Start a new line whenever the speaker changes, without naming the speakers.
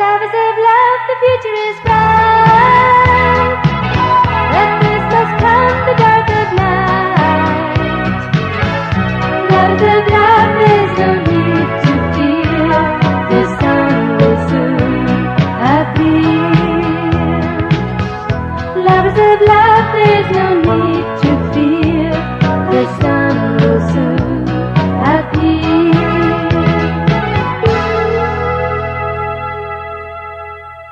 لو سب لب پچ لفظ لاکی ابھی لفظ لاکھ جمع